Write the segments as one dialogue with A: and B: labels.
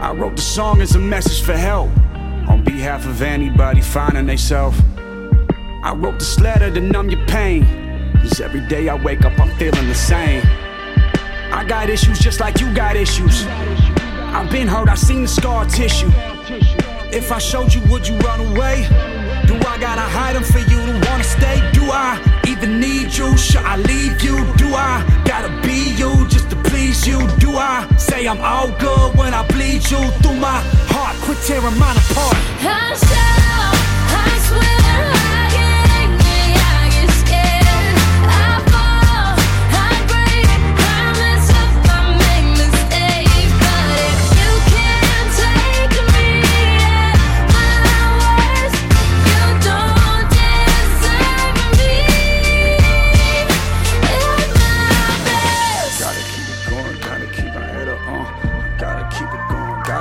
A: I wrote the song as a message for help on behalf of anybody finding themselves. I wrote this letter to numb your pain. Cause every day I wake up, I'm feeling the same. I got issues just like you got issues. I've been hurt, I've seen the scar tissue. If I showed you, would you run away? Do I gotta hide them for you to wanna stay? Do I even need you? Should I leave you? Do I please you? Do I say I'm all good when I bleed you through my heart? Quit tearing mine apart.
B: I shout, I swear,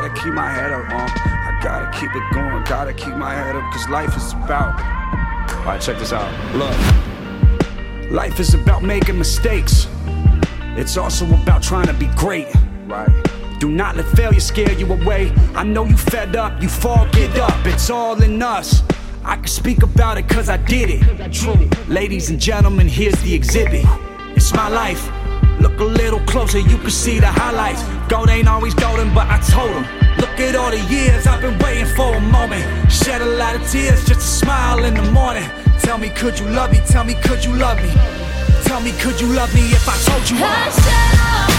A: gotta keep my head up. I gotta keep it going, gotta keep my head up, cause life is about. Alright, check this out. Look. Life is about making mistakes. It's also about trying to be great. Right. Do not let failure scare you away. I know you fed up, you fall, get up. It's all in us. I can speak about it cause I did it. True. Ladies and gentlemen, here's the exhibit. It's my life. Look a little closer, you can see the highlights. Gold ain't always golden, but I told him. Look at all the years I've been waiting for a moment. Shed a lot of tears just a smile in the morning. Tell me, could you love me? Tell me, could you love me? Tell me, could you love me if I told you
B: I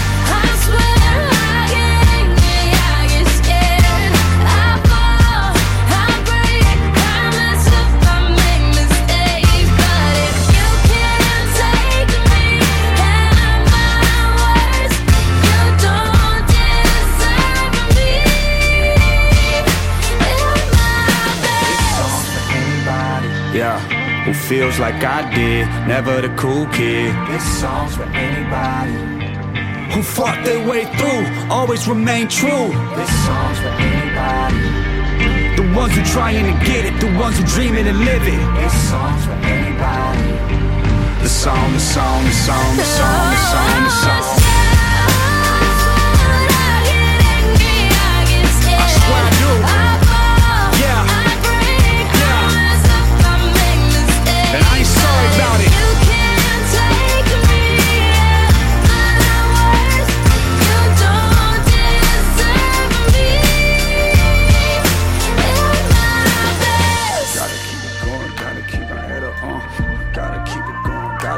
A: Yeah. Who feels like I did? Never the cool kid.
C: This song's for anybody.
A: Who fought their way through, always remain true.
C: This song's for anybody.
A: The ones who trying to get it, the ones who dreaming and live it.
C: This song's for anybody.
A: The song, the song, the song, the song,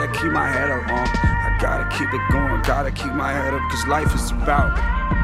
A: gotta keep my head up, uh. I gotta keep it going, gotta keep my head up, cause life is about.